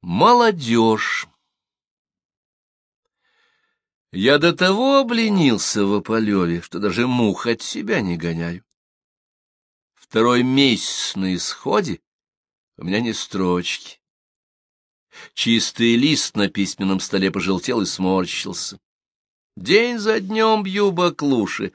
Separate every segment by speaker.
Speaker 1: Молодежь. Я до того обленился в Ополеве, что даже мух от себя не гоняю. Второй месяц на исходе, у меня не строчки. Чистый лист на письменном столе пожелтел и сморщился. День за днем бью баклуши,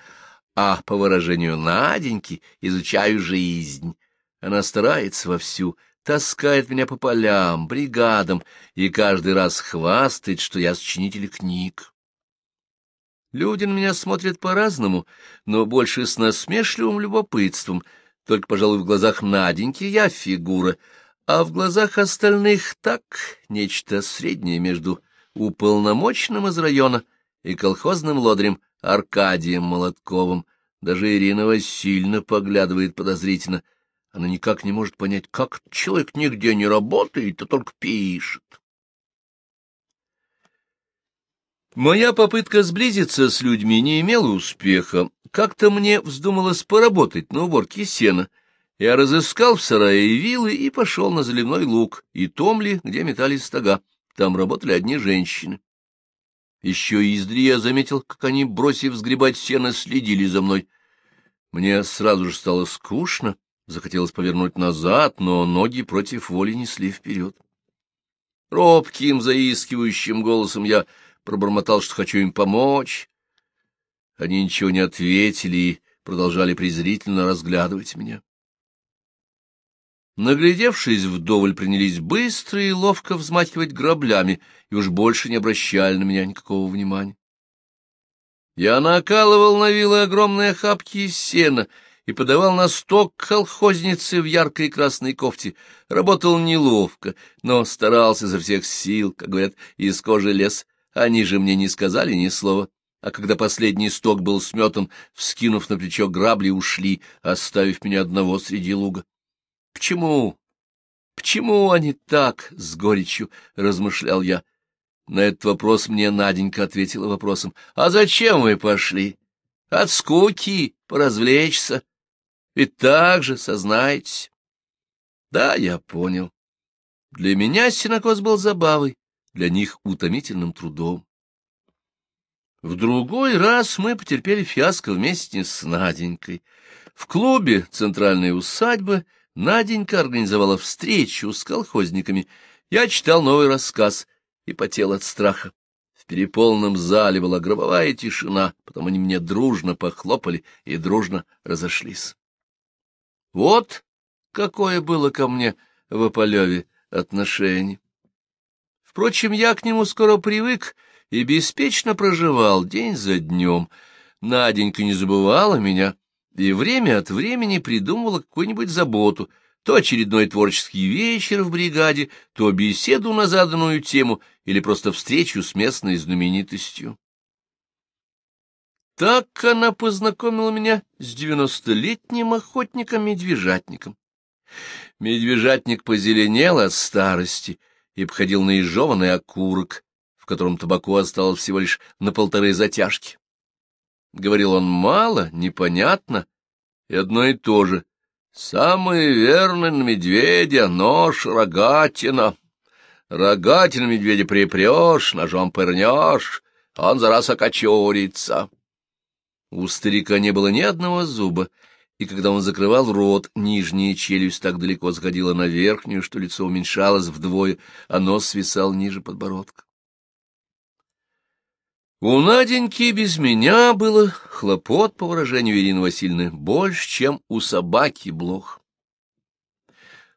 Speaker 1: а, по выражению Наденьки, изучаю жизнь. Она старается вовсю, таскает меня по полям, бригадам и каждый раз хвастает, что я сочинитель книг. Люди на меня смотрят по-разному, но больше с насмешливым любопытством. Только, пожалуй, в глазах Наденьки я фигура, а в глазах остальных так нечто среднее между уполномоченным из района и колхозным лодырем Аркадием Молотковым. Даже Ирина Васильевна поглядывает подозрительно. Она никак не может понять, как человек нигде не работает, а только пишет. Моя попытка сблизиться с людьми не имела успеха. Как-то мне вздумалось поработать на уборке сена. Я разыскал в сарае вилы и пошел на заливной луг и томли, где метались стога. Там работали одни женщины. Еще издали я заметил, как они, бросив сгребать сено, следили за мной. Мне сразу же стало скучно, захотелось повернуть назад, но ноги против воли несли вперед. Робким, заискивающим голосом я пробормотал, что хочу им помочь. Они ничего не ответили и продолжали презрительно разглядывать меня. Наглядевшись вдоволь, принялись быстро и ловко взмахивать граблями и уж больше не обращали на меня никакого внимания. Я накалывал на вилы огромные охапки из сена и подавал на сток колхозницы в яркой красной кофте. Работал неловко, но старался изо всех сил, как говорят, из кожи лес. Они же мне не сказали ни слова, а когда последний сток был сметан, вскинув на плечо грабли, ушли, оставив меня одного среди луга. Почему? Почему они так? — с горечью размышлял я. На этот вопрос мне Наденька ответила вопросом. — А зачем вы пошли? От скуки, поразвлечься. Ведь так же сознаетесь. Да, я понял. Для меня синокос был забавой, для них утомительным трудом. В другой раз мы потерпели фиаско вместе с Наденькой. В клубе центральной усадьбы Наденька организовала встречу с колхозниками. Я читал новый рассказ и потел от страха. В переполненном зале была гробовая тишина, потом они мне дружно похлопали и дружно разошлись. Вот какое было ко мне в Ополеве отношение. Впрочем, я к нему скоро привык и беспечно проживал день за днем. Наденька не забывала меня и время от времени придумывала какую-нибудь заботу, то очередной творческий вечер в бригаде, то беседу на заданную тему или просто встречу с местной знаменитостью. Так она познакомила меня с девяностолетним охотником-медвежатником. Медвежатник позеленел от старости и обходил наезжеванный окурок, в котором табаку осталось всего лишь на полторы затяжки. Говорил он мало, непонятно, и одно и то же. Самый верный на медведя нож рогатина. Рогатин медведя припрешь, ножом пырнешь, он за раз окочурится. У старика не было ни одного зуба, и когда он закрывал рот, нижняя челюсть так далеко сходила на верхнюю, что лицо уменьшалось вдвое, а нос свисал ниже подбородка. У Наденьки без меня было хлопот, по выражению Ирины Васильевны, больше, чем у собаки блох.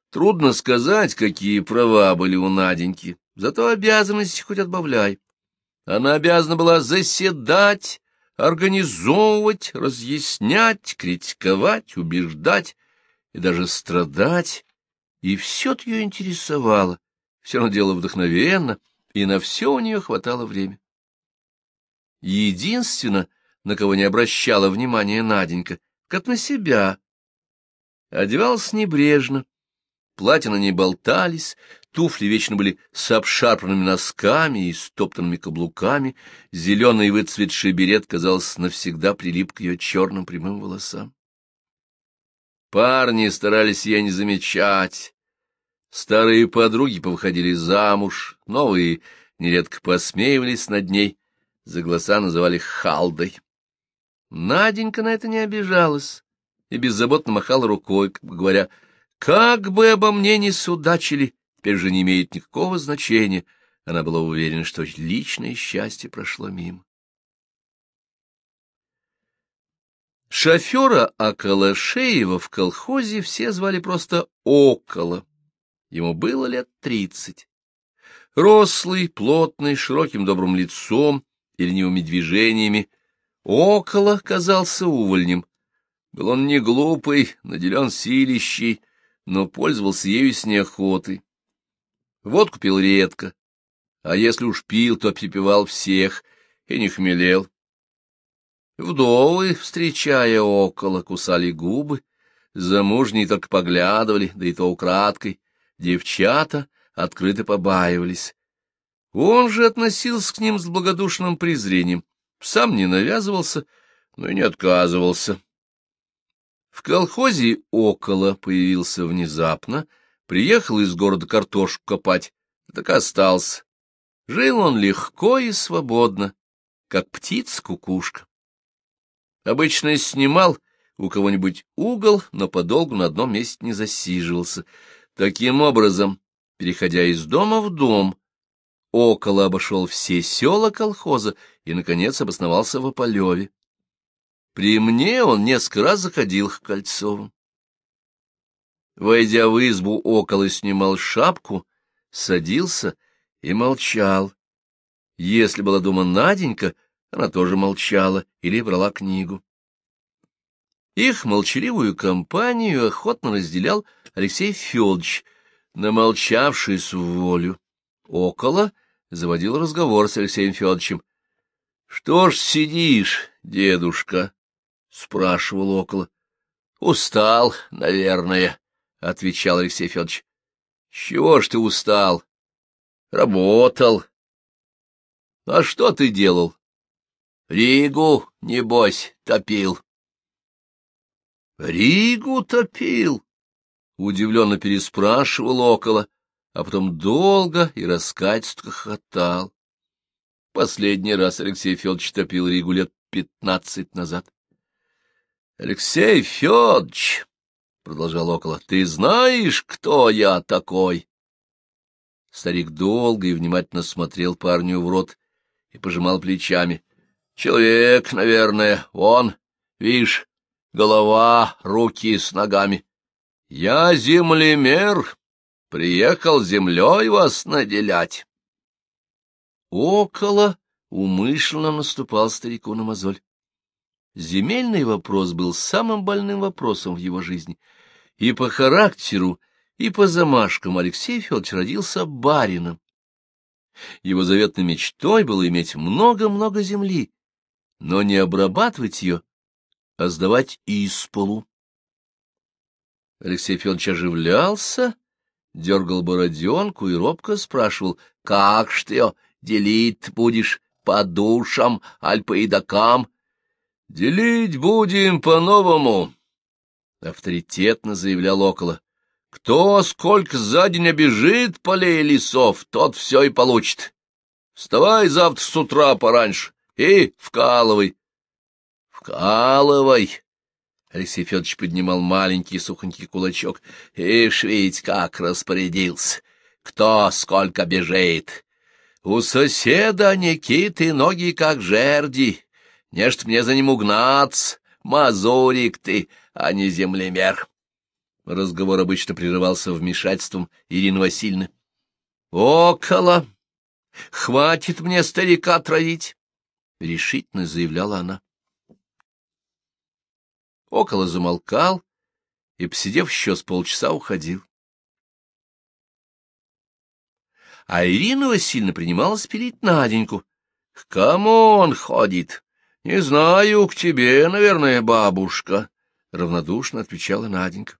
Speaker 1: Трудно сказать, какие права были у Наденьки, зато обязанности хоть отбавляй. Она обязана была заседать, организовывать, разъяснять, критиковать, убеждать и даже страдать, и все ее интересовало, все равно дело вдохновенно, и на все у нее хватало времени. Единственно, на кого не обращала внимания Наденька, как на себя. Одевался небрежно, платья на ней болтались, туфли вечно были с обшарпанными носками и стоптанными каблуками, зеленый выцветший берет, казалось, навсегда прилип к ее черным прямым волосам. Парни старались ее не замечать, Старые подруги повыходили замуж, новые нередко посмеивались над ней, за глаза называли Халдой. Наденька на это не обижалась и беззаботно махала рукой, говоря, «Как бы обо мне ни судачили, теперь же не имеет никакого значения». Она была уверена, что личное счастье прошло мимо. Шофера Акалашеева в колхозе все звали просто Около. Ему было лет тридцать. Рослый, плотный, широким добрым лицом и ленивыми движениями, Около казался увольнем. Был он не глупый, наделен силищей, но пользовался ею с неохотой. Водку пил редко, а если уж пил, то припевал всех и не хмелел. Вдовы, встречая около, кусали губы, замужние только поглядывали, да и то украдкой, девчата открыто побаивались. Он же относился к ним с благодушным презрением, сам не навязывался, но и не отказывался. В колхозе около появился внезапно, приехал из города картошку копать, так остался. Жил он легко и свободно, как птица-кукушка. Обычно снимал у кого-нибудь угол, но подолгу на одном месте не засиживался. Таким образом, переходя из дома в дом, около обошел все села колхоза и, наконец, обосновался в Ополеве. При мне он несколько раз заходил к Кольцовым. Войдя в избу, около снимал шапку, садился и молчал. Если была дома Наденька, она тоже молчала или брала книгу. Их молчаливую компанию охотно разделял Алексей Федорович, намолчавшись в волю. Около заводил разговор с Алексеем Федоровичем. — Что ж сидишь, дедушка? — спрашивал около. — Устал, наверное, — отвечал Алексей Федорович. — Чего ж ты устал? — Работал. — А что ты делал? Ригу, небось, топил. Ригу топил? Удивленно переспрашивал около, а потом долго и раскатисто хохотал. Последний раз Алексей Федорович топил Ригу лет пятнадцать назад. — Алексей Федорович, — продолжал около, — ты знаешь, кто я такой? Старик долго и внимательно смотрел парню в рот и пожимал плечами. Человек, наверное, он, видишь, голова, руки с ногами. Я землемер, приехал землей вас наделять. Около умышленно наступал старику на мозоль. Земельный вопрос был самым больным вопросом в его жизни. И по характеру, и по замашкам Алексей Федорович родился барином. Его заветной мечтой было иметь много-много земли, но не обрабатывать ее, а сдавать исполу. Алексей Федорович оживлялся, дергал бороденку и робко спрашивал, как ее делить будешь по душам, аль по едокам? — Делить будем по-новому, — авторитетно заявлял около. — Кто сколько за день обежит полей лесов, тот все и получит. Вставай завтра с утра пораньше, и вкалывай. — Вкалывай! — Алексей Федорович поднимал маленький сухонький кулачок. — Ишь ведь как распорядился! Кто сколько бежит! У соседа Никиты ноги как жерди. Нечто мне за ним угнаться. Мазурик ты, а не землемер. Разговор обычно прерывался вмешательством Ирины Васильевны. — Около! Хватит мне старика травить! — решительно заявляла она. Около замолкал и, посидев еще с полчаса, уходил. А Ирина Васильевна принималась пилить Наденьку. — К кому он ходит? — Не знаю, к тебе, наверное, бабушка, — равнодушно отвечала Наденька.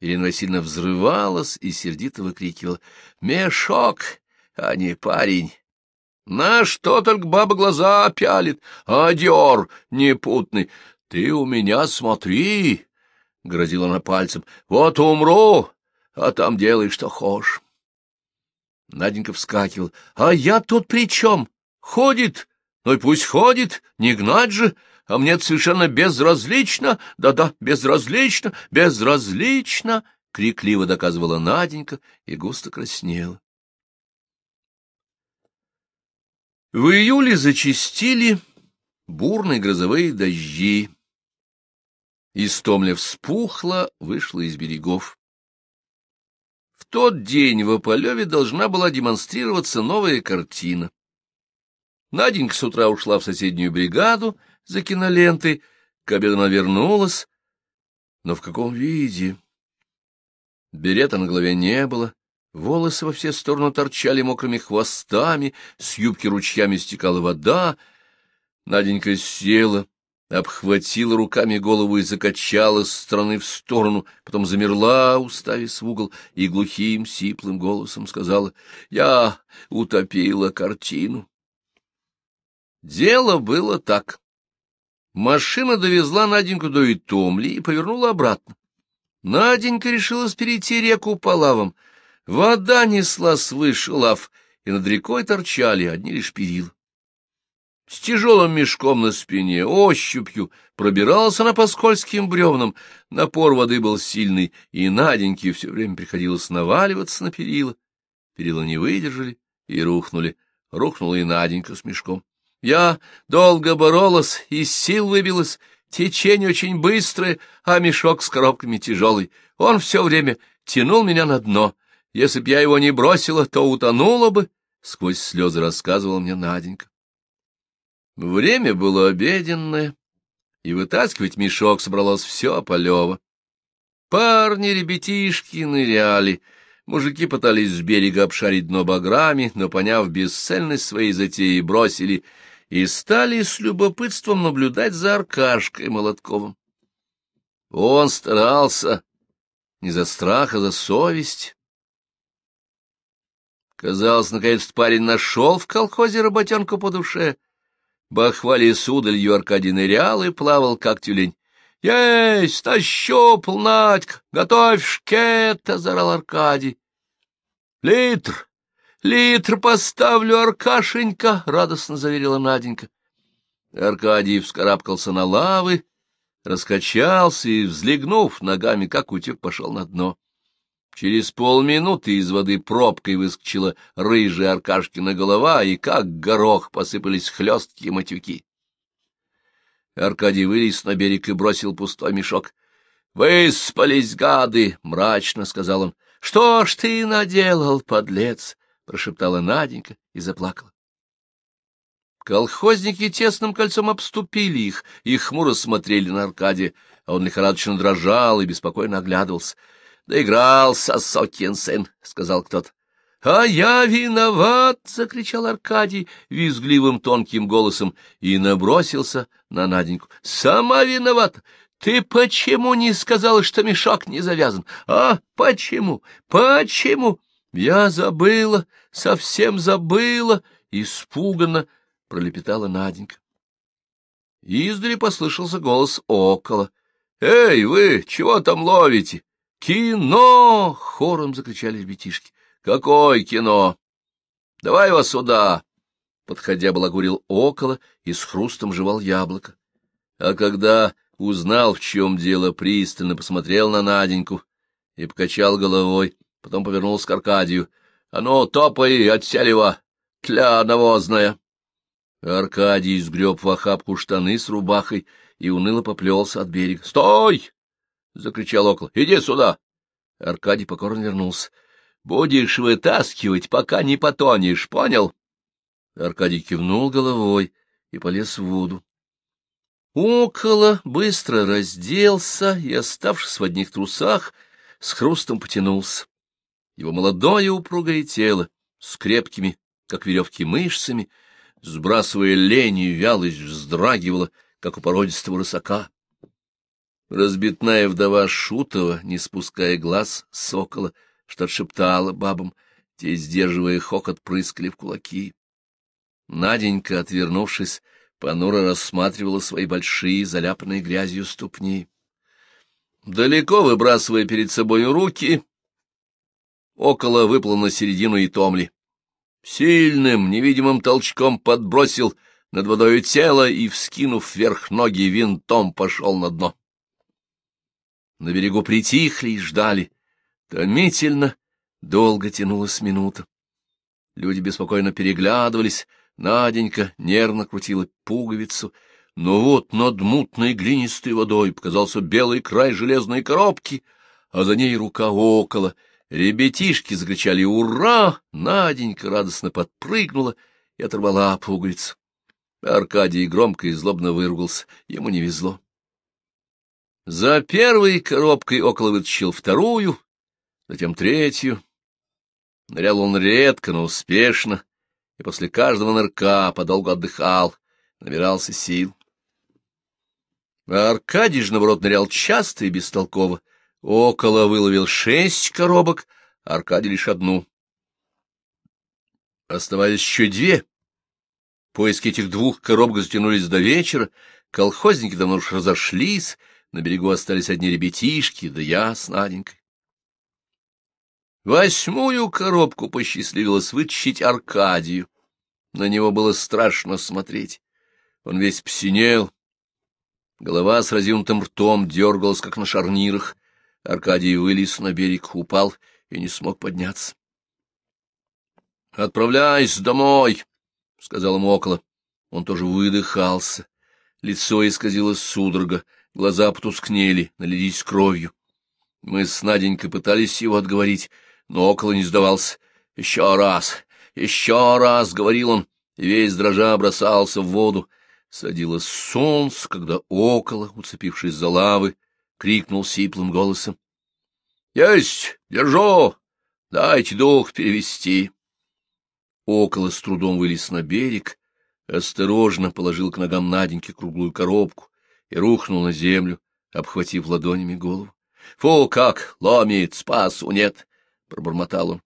Speaker 1: Ирина Васильевна взрывалась и сердито выкрикивала. — Мешок, а не парень. На что только баба глаза пялит, одер непутный. Ты у меня смотри, — грозила она пальцем, — вот умру, а там делай, что хочешь. Наденька вскакивал. — А я тут при чем? Ходит? Ну и пусть ходит, не гнать же. А мне совершенно безразлично, да-да, безразлично, безразлично, — крикливо доказывала Наденька и густо краснела. В июле зачистили бурные грозовые дожди. Истомля вспухла, вышла из берегов. В тот день в Ополеве должна была демонстрироваться новая картина. Наденька с утра ушла в соседнюю бригаду за кинолентой, к обеду она вернулась, но в каком виде? Берета на голове не было, волосы во все стороны торчали мокрыми хвостами, с юбки ручьями стекала вода. Наденька села, обхватила руками голову и закачала с стороны в сторону, потом замерла, уставясь в угол, и глухим, сиплым голосом сказала, «Я утопила картину». Дело было так. Машина довезла Наденьку до Итомли и повернула обратно. Наденька решилась перейти реку по лавам. Вода несла свыше лав, и над рекой торчали одни лишь перила. С тяжелым мешком на спине, ощупью, пробирался она по скользким бревнам. Напор воды был сильный, и Наденьке все время приходилось наваливаться на перила. Перила не выдержали и рухнули. Рухнула и Наденька с мешком. Я долго боролась, из сил выбилась, течение очень быстрое, а мешок с коробками тяжелый. Он все время тянул меня на дно. Если б я его не бросила, то утонула бы, — сквозь слезы рассказывала мне Наденька. Время было обеденное, и вытаскивать мешок собралось все полево. Парни, ребятишки ныряли, мужики пытались с берега обшарить дно баграми, но, поняв бесцельность своей затеи, бросили и стали с любопытством наблюдать за Аркашкой Молотковым. Он старался не за страх, а за совесть. Казалось, наконец парень нашел в колхозе работенку по душе — Бахвали с удалью Аркадий нырял и плавал, как тюлень. — Есть, нащупал, Надька, готовь шкет, — озорал Аркадий. — Литр, литр поставлю, Аркашенька, — радостно заверила Наденька. Аркадий вскарабкался на лавы, раскачался и, взлегнув ногами, как утек, пошел на дно. Через полминуты из воды пробкой выскочила рыжая Аркашкина голова, и как горох посыпались хлесткие матюки. Аркадий вылез на берег и бросил пустой мешок. — Выспались, гады! — мрачно сказал он. — Что ж ты наделал, подлец? — прошептала Наденька и заплакала. Колхозники тесным кольцом обступили их и хмуро смотрели на Аркадия, а он лихорадочно дрожал и беспокойно оглядывался —— Доигрался, сокин сын, — сказал кто-то. — А я виноват! — закричал Аркадий визгливым тонким голосом и набросился на Наденьку. — Сама виновата! Ты почему не сказала, что мешок не завязан? А почему? Почему? Я забыла, совсем забыла, испуганно пролепетала Наденька. Издали послышался голос около. — Эй, вы, чего там ловите? «Кино!» — хором закричали ребятишки. «Какое кино? Давай его сюда!» Подходя, балагурил около и с хрустом жевал яблоко. А когда узнал, в чем дело, пристально посмотрел на Наденьку и покачал головой, потом повернулся к Аркадию. — А ну, топай, отселева, тля навозная! Аркадий сгреб в охапку штаны с рубахой и уныло поплелся от берега. — Стой! — закричал около. — Иди сюда! Аркадий покорно вернулся. — Будешь вытаскивать, пока не потонешь, понял? Аркадий кивнул головой и полез в воду. Около быстро разделся и, оставшись в одних трусах, с хрустом потянулся. Его молодое упругое тело с крепкими, как веревки, мышцами, сбрасывая лень и вялость, вздрагивало, как у породистого рысака. Разбитная вдова Шутова, не спуская глаз сокола, что-то шептала бабам, те, сдерживая хохот, прыскали в кулаки. Наденька, отвернувшись, понуро рассматривала свои большие, заляпанные грязью ступни. Далеко выбрасывая перед собой руки, около выплыл на середину и томли. Сильным, невидимым толчком подбросил над водой тело и, вскинув вверх ноги, винтом пошел на дно. На берегу притихли и ждали. Томительно, долго тянулась минута. Люди беспокойно переглядывались, Наденька нервно крутила пуговицу, но вот над мутной глинистой водой показался белый край железной коробки, а за ней рука около. Ребятишки закричали «Ура!», Наденька радостно подпрыгнула и оторвала пуговицу. Аркадий громко и злобно выругался, ему не везло. За первой коробкой около вытащил вторую, затем третью. Нырял он редко, но успешно, и после каждого нырка подолгу отдыхал, набирался сил. А Аркадий же, наоборот, нырял часто и бестолково. Около выловил шесть коробок, Аркадий лишь одну. Оставались еще две. Поиски этих двух коробок затянулись до вечера, колхозники давно уж разошлись, на берегу остались одни ребятишки, да я с Наденькой. Восьмую коробку посчастливилось вытащить Аркадию. На него было страшно смотреть. Он весь псинел. Голова с разъюнутым ртом дергалась, как на шарнирах. Аркадий вылез на берег, упал и не смог подняться. — Отправляйся домой, — сказал ему около. Он тоже выдыхался. Лицо исказилось судорога, глаза потускнели, налились кровью. Мы с Наденькой пытались его отговорить, но около не сдавался. «Еще раз! Еще раз!» — говорил он, весь дрожа бросался в воду. Садилось солнце, когда около, уцепившись за лавы, крикнул сиплым голосом. — Есть! Держу! Дайте дух перевести. Около с трудом вылез на берег, осторожно положил к ногам Наденьки круглую коробку и рухнул на землю, обхватив ладонями голову. — Фу, как ломит, спасу нет! — пробормотал он.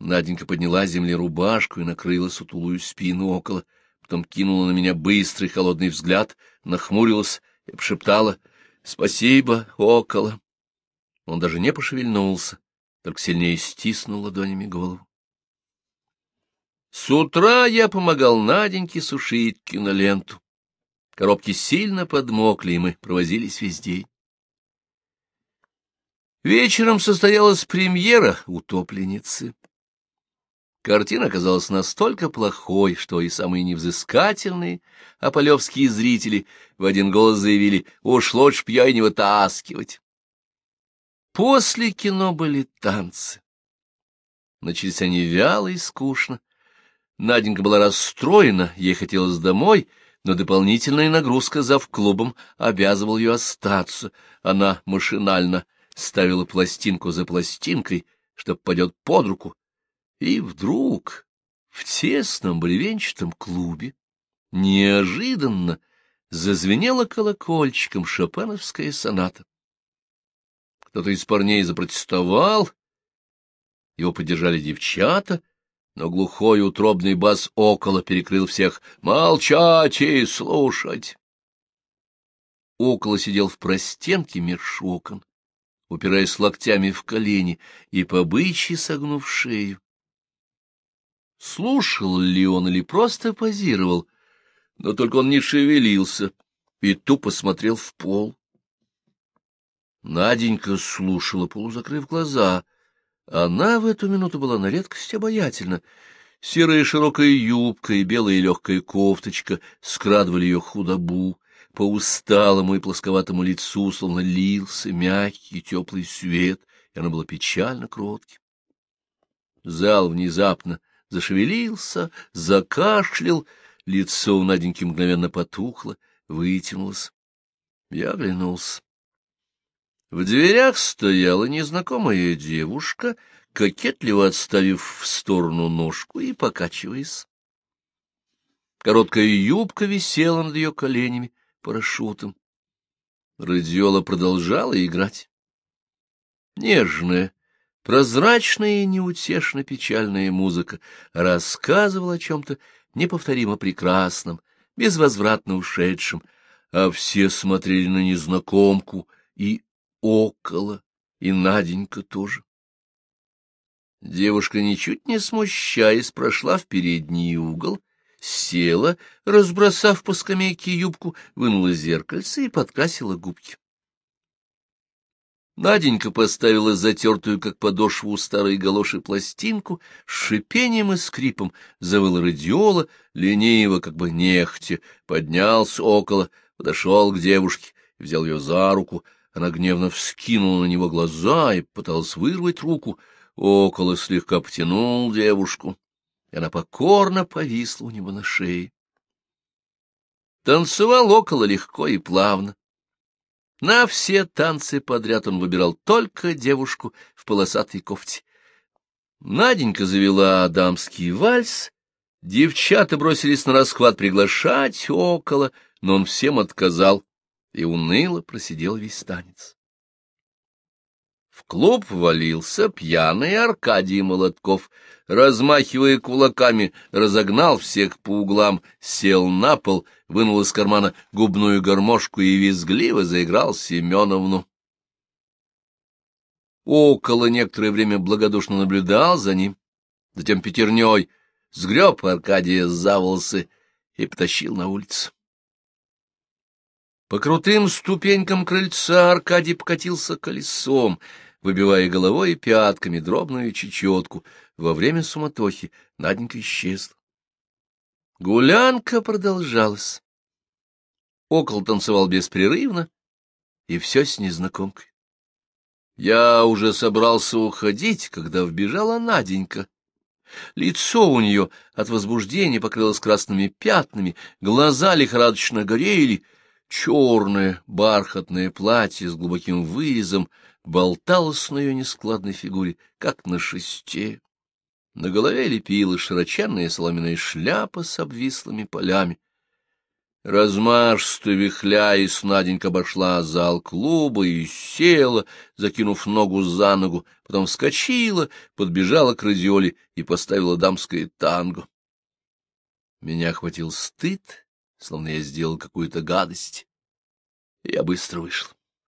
Speaker 1: Наденька подняла с земли рубашку и накрыла сутулую спину около, потом кинула на меня быстрый холодный взгляд, нахмурилась и пошептала «Спасибо, около». Он даже не пошевельнулся, только сильнее стиснул ладонями голову. С утра я помогал Наденьке сушить киноленту. Коробки сильно подмокли, и мы провозились весь день. Вечером состоялась премьера «Утопленницы». Картина оказалась настолько плохой, что и самые невзыскательные аполевские зрители в один голос заявили «Уж лучше б я и не вытаскивать». После кино были танцы. Начались они вяло и скучно. Наденька была расстроена, ей хотелось домой, но дополнительная нагрузка за клубом обязывал ее остаться. Она машинально ставила пластинку за пластинкой, чтоб пойдет под руку. И вдруг в тесном бревенчатом клубе неожиданно зазвенела колокольчиком шопеновская соната. Кто-то из парней запротестовал, его поддержали девчата, но глухой утробный бас около перекрыл всех «Молчать и слушать!» Около сидел в простенке меж упираясь локтями в колени и по согнув шею. Слушал ли он или просто позировал, но только он не шевелился и тупо смотрел в пол. Наденька слушала, полузакрыв глаза. Она в эту минуту была на редкость обаятельна. Серая широкая юбка и белая легкая кофточка скрадывали ее худобу. По усталому и плосковатому лицу словно лился мягкий теплый свет, и оно было печально кротким. Зал внезапно зашевелился, закашлял, лицо у Наденьки мгновенно потухло, вытянулось. Я оглянулся. В дверях стояла незнакомая девушка, кокетливо отставив в сторону ножку и покачиваясь. Короткая юбка висела над ее коленями, парашютом. Радиола продолжала играть. Нежная, прозрачная и неутешно печальная музыка рассказывала о чем-то неповторимо прекрасном, безвозвратно ушедшем, а все смотрели на незнакомку и около, и Наденька тоже. Девушка, ничуть не смущаясь, прошла в передний угол, села, разбросав по скамейке юбку, вынула зеркальце и подкрасила губки. Наденька поставила затертую, как подошву старой галоши, пластинку, с шипением и скрипом завыла радиола, лениво, как бы нехтя, поднялся около, подошел к девушке, взял ее за руку, она гневно вскинула на него глаза и пыталась вырвать руку, около слегка потянул девушку, и она покорно повисла у него на шее. Танцевал около легко и плавно, на все танцы подряд он выбирал только девушку в полосатой кофте. Наденька завела дамский вальс, девчата бросились на расхват приглашать около, но он всем отказал и уныло просидел весь танец. В клуб валился пьяный Аркадий Молотков, размахивая кулаками, разогнал всех по углам, сел на пол, вынул из кармана губную гармошку и визгливо заиграл Семеновну. Около некоторое время благодушно наблюдал за ним, затем пятерней сгреб Аркадия за волосы и потащил на улицу. По крутым ступенькам крыльца Аркадий покатился колесом — выбивая головой и пятками дробную чечетку. Во время суматохи Наденька исчезла. Гулянка продолжалась. Около танцевал беспрерывно, и все с незнакомкой. Я уже собрался уходить, когда вбежала Наденька. Лицо у нее от возбуждения покрылось красными пятнами, глаза лихорадочно горели, черное бархатное платье с глубоким вырезом болталась на ее нескладной фигуре, как на шесте. На голове лепила широченная соломенная шляпа с обвислыми полями. Размашисто вихляясь, Наденька обошла зал клуба и села, закинув ногу за ногу, потом вскочила, подбежала к радиоле и поставила дамское танго. Меня охватил стыд, словно я сделал какую-то гадость, я быстро вышел.